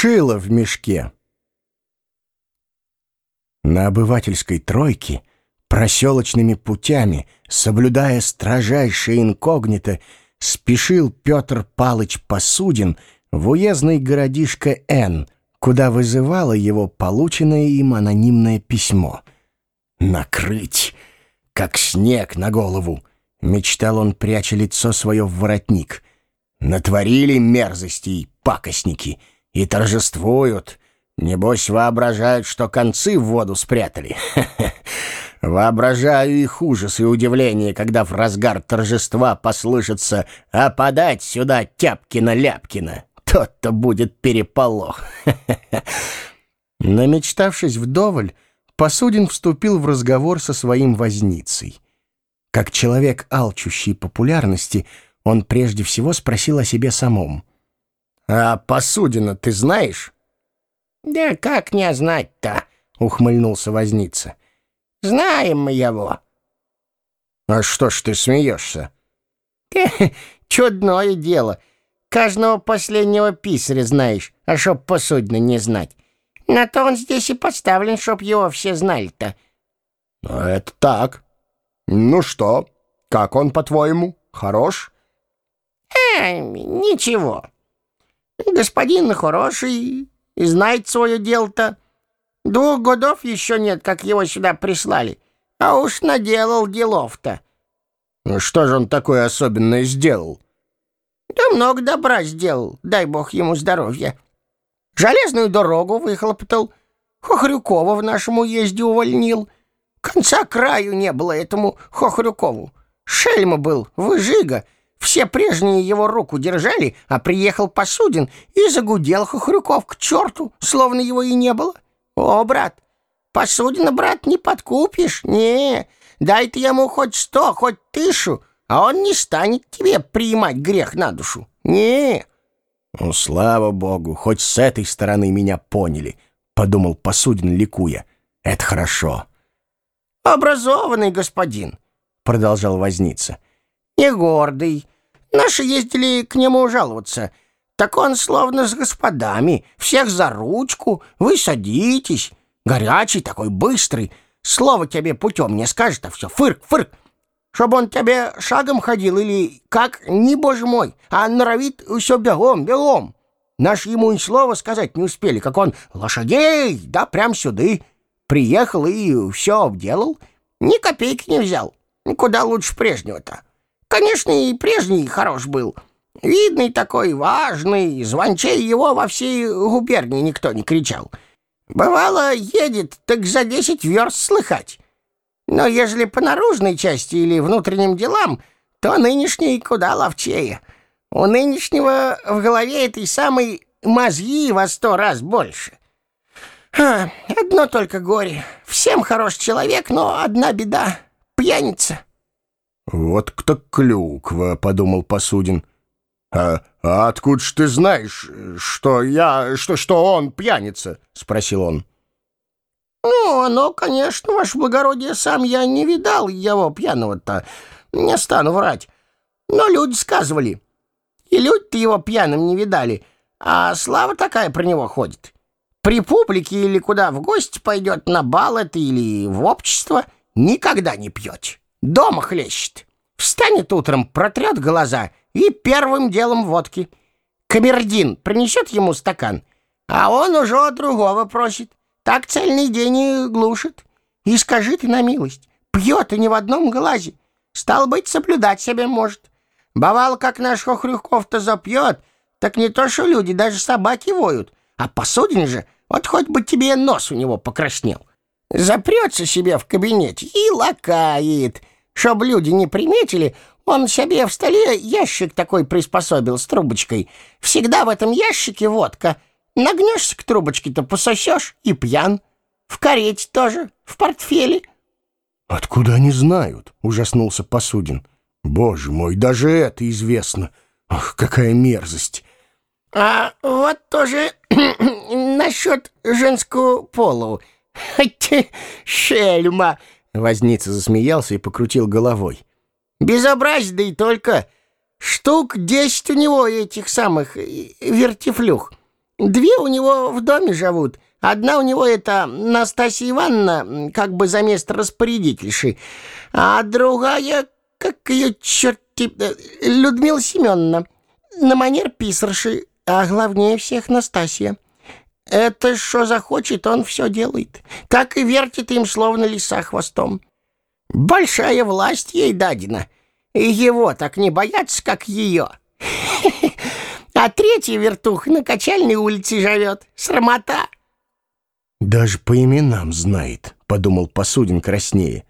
Шило в мешке. На обывательской тройке проселочными путями, соблюдая строжайшее инкогнито, спешил Петр Палыч Посудин в уездный городишко Н, куда вызывало его полученное им анонимное письмо. «Накрыть, как снег на голову!» — мечтал он, пряча лицо свое в воротник. «Натворили мерзостей пакостники и торжествуют. Небось, воображают, что концы в воду спрятали. Воображаю их ужас и удивление, когда в разгар торжества послышится «А подать сюда Тяпкина-Ляпкина!» Тот-то будет переполох. Намечтавшись вдоволь, Посудин вступил в разговор со своим возницей. Как человек, алчущий популярности, он прежде всего спросил о себе самом. «А Посудина ты знаешь?» «Да как не знать-то?» — ухмыльнулся возница. «Знаем мы его». «А что ж ты смеешься?» «Чудное дело. Каждого последнего писаря знаешь, а чтоб посудно не знать. На то он здесь и поставлен, чтоб его все знали-то». А «Это так. Ну что, как он, по-твоему, хорош?» «Э, ничего. Господин хороший, и знает свое дело-то. Двух годов еще нет, как его сюда прислали, а уж наделал делов-то. Ну что же он такое особенное сделал? Да много добра сделал, дай бог ему здоровья. Железную дорогу выхлопотал, Хохрюкова в нашем уезде увольнил. Конца краю не было этому Хохрюкову. Шельма был, выжига — все прежние его руку держали, а приехал Посудин и загудел Хохрюков к черту, словно его и не было. О, брат, Посудина, брат, не подкупишь, не, дай ты ему хоть сто, хоть тышу, а он не станет тебе принимать грех на душу, не. Ну, слава богу, хоть с этой стороны меня поняли, подумал Посудин, ликуя. Это хорошо. Образованный господин, продолжал возница, — не гордый. Наши ездили к нему жаловаться. Так он словно с господами, всех за ручку, вы садитесь. Горячий такой, быстрый. Слово тебе путем не скажет, а все фырк, фырк. Чтобы он тебе шагом ходил или как, не боже мой, а норовит все бегом, бегом. Наш ему и слова сказать не успели, как он лошадей, да прям сюды. Приехал и все обделал, ни копейки не взял. Куда лучше прежнего-то. Конечно, и прежний хорош был. Видный такой, важный, звончей его во всей губернии никто не кричал. Бывало, едет, так за десять верст слыхать. Но ежели по наружной части или внутренним делам, то нынешний куда ловчее. У нынешнего в голове этой самой мозги во сто раз больше. А, одно только горе. Всем хорош человек, но одна беда — пьяница. «Вот кто клюква», — подумал Посудин. «А, а откуда ж ты знаешь, что я, что, что он пьяница?» — спросил он. «Ну, оно, конечно, ваше благородие, сам я не видал его пьяного-то, не стану врать. Но люди сказывали. И люди-то его пьяным не видали, а слава такая про него ходит. При публике или куда в гости пойдет, на бал это или в общество, никогда не пьете». Дома хлещет. Встанет утром, протрет глаза и первым делом водки. Камердин принесет ему стакан, а он уже другого просит. Так цельный день и глушит. И скажи ты на милость, пьет и не в одном глазе. Стал быть, соблюдать себя может. Бывало, как наш Хохрюков-то запьет, так не то что люди, даже собаки воют. А посудин же, вот хоть бы тебе нос у него покраснел. Запрется себе в кабинете и лакает. Чтоб люди не приметили, он себе в столе ящик такой приспособил с трубочкой. Всегда в этом ящике водка. Нагнешься к трубочке-то, пососешь и пьян. В карете тоже, в портфеле. «Откуда они знают?» — ужаснулся Посудин. «Боже мой, даже это известно. Ах, какая мерзость!» «А вот тоже насчет женского полу. Шельма!» Возница засмеялся и покрутил головой. «Безобразие, да и только! Штук десять у него этих самых вертифлюх. Две у него в доме живут. Одна у него это Настасья Ивановна, как бы за место распорядительши, а другая, как ее черти, э, Людмила Семеновна, на манер писарши, а главнее всех Настасья. Это что захочет, он все делает. Так и вертит им, словно лиса хвостом. Большая власть ей дадена, и его так не боятся, как ее. А третий вертух на качальной улице живет. Срамота. «Даже по именам знает», — подумал Посудин краснее.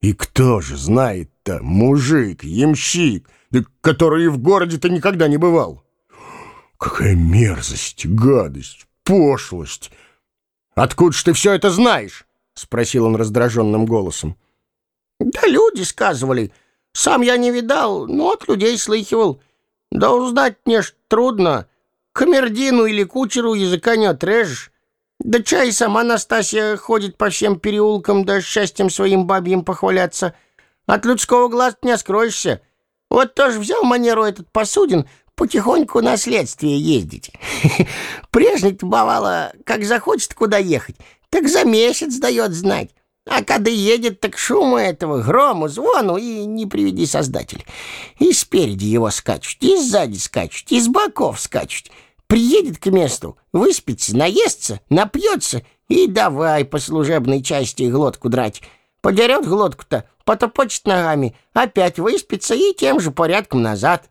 «И кто же знает-то? Мужик, ямщик, да который в городе-то никогда не бывал. Какая мерзость, гадость, пошлость! Откуда ж ты все это знаешь?» — спросил он раздраженным голосом. «Да люди сказывали. Сам я не видал, но от людей слыхивал. Да узнать мне ж трудно. Камердину или кучеру языка не отрежешь. Да чай сама Настасья ходит по всем переулкам, да счастьем своим бабьим похваляться. От людского глаз не скроешься. Вот тоже взял манеру этот посудин потихоньку на следствие ездить. Прежний-то бывало, как захочет куда ехать, так за месяц дает знать. А когда едет, так шума этого, грому, звону, и не приведи создатель. И спереди его скачут, и сзади скачут, и с боков скачут. Приедет к месту, выспится, наестся, напьется и давай по служебной части глотку драть. Подерет глотку-то, потопочет ногами, опять выспится и тем же порядком назад.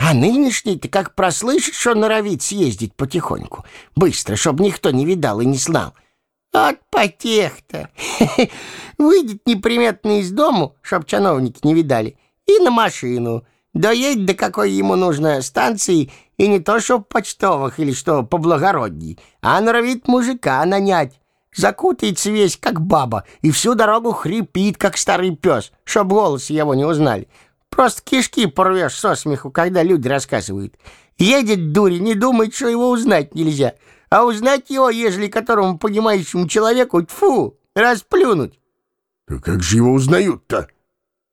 А нынешний-то как прослышит, что норовит съездить потихоньку, быстро, чтоб никто не видал и не знал — от потех-то. Выйдет неприметно из дому, чтоб чиновники не видали, и на машину. Доедет до какой ему нужно станции, и не то чтоб почтовых или что поблагородней, а норовит мужика нанять. Закутается весь, как баба, и всю дорогу хрипит, как старый пес, чтоб голос его не узнали. Просто кишки порвешь со смеху, когда люди рассказывают. Едет дури, не думает, что его узнать нельзя а узнать его, ежели которому понимающему человеку, тьфу, расплюнуть. Да как же его узнают-то?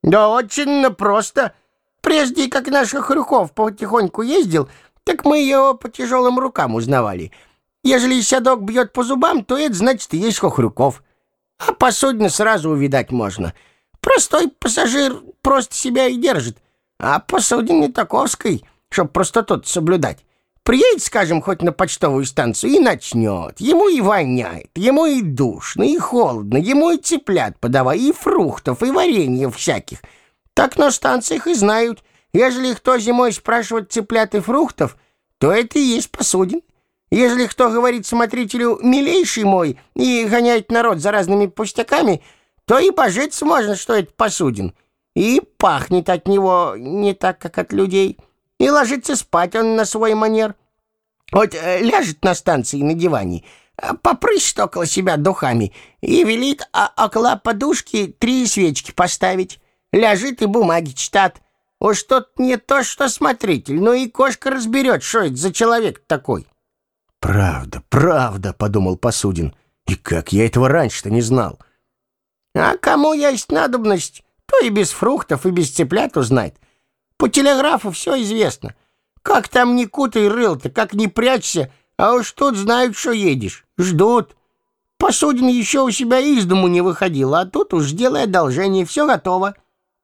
Да очень просто. Прежде, как наш Хрюков потихоньку ездил, так мы его по тяжелым рукам узнавали. Ежели сядок бьет по зубам, то это значит и есть Хохрюков. А посудно сразу увидать можно. Простой пассажир просто себя и держит, а посудин не таковской, чтоб просто тот соблюдать. Приедет, скажем, хоть на почтовую станцию и начнет. Ему и воняет, ему и душно, и холодно, ему и цыплят подавай, и фруктов, и вареньев всяких. Так на станциях и знают. Ежели кто зимой спрашивает цыплят и фруктов, то это и есть посудин. Ежели кто говорит смотрителю «милейший мой» и гоняет народ за разными пустяками, то и божиться можно, что это посудин. И пахнет от него не так, как от людей и ложится спать он на свой манер. Вот э, ляжет на станции на диване, э, попрыщет около себя духами и велит а около подушки три свечки поставить. Ляжет и бумаги читает. Уж тот не то, что смотритель, но и кошка разберет, что это за человек такой. «Правда, правда», — подумал Посудин. «И как я этого раньше-то не знал?» «А кому есть надобность, то и без фруктов, и без цыплят узнать. По телеграфу все известно. Как там ни кутай рыл-то, как не прячься, а уж тут знают, что едешь. Ждут. Посудин еще у себя из дому не выходил, а тут уж делай одолжение, все готово.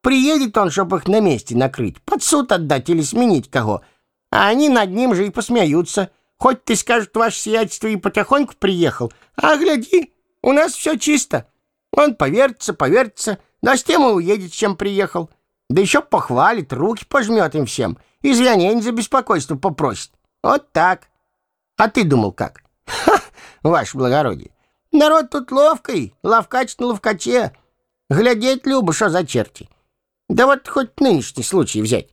Приедет он, чтобы их на месте накрыть, под суд отдать или сменить кого. А они над ним же и посмеются. Хоть ты скажешь, ваше сиятельство и потихоньку приехал, а гляди, у нас все чисто. Он повертится, повертится, да с тем и уедет, чем приехал. Да еще похвалит, руки пожмет им всем. Извинения за беспокойство попросит. Вот так. А ты думал как? Ха, ваше благородие. Народ тут ловкий, ловкач на ловкаче. Глядеть любо, что за черти. Да вот хоть нынешний случай взять.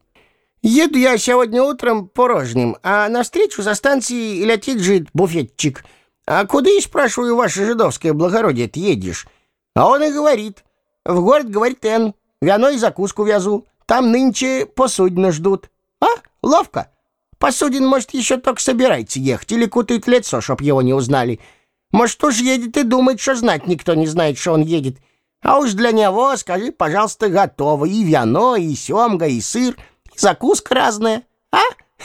Еду я сегодня утром порожним, а навстречу за станцией летит жид, буфетчик. А куда, и спрашиваю, ваше жидовское благородие, ты едешь? А он и говорит. В город, говорит, Н. Вяно и закуску вязу. Там нынче посудина ждут. А? Ловко. Посудин, может, еще только собирается ехать или кутает лицо, чтоб его не узнали. Может, уж едет и думает, что знать никто не знает, что он едет. А уж для него, скажи, пожалуйста, готово. И вяно, и семга, и сыр, и закуска разная. А?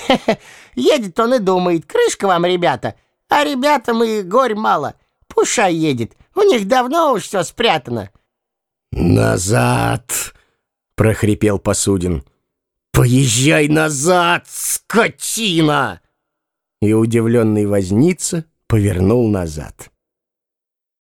Едет он и думает, крышка вам, ребята. А ребятам и горь мало. Пушай едет, у них давно уж все спрятано. «Назад!» — прохрипел Посудин. «Поезжай назад, скотина!» И удивленный возница повернул назад.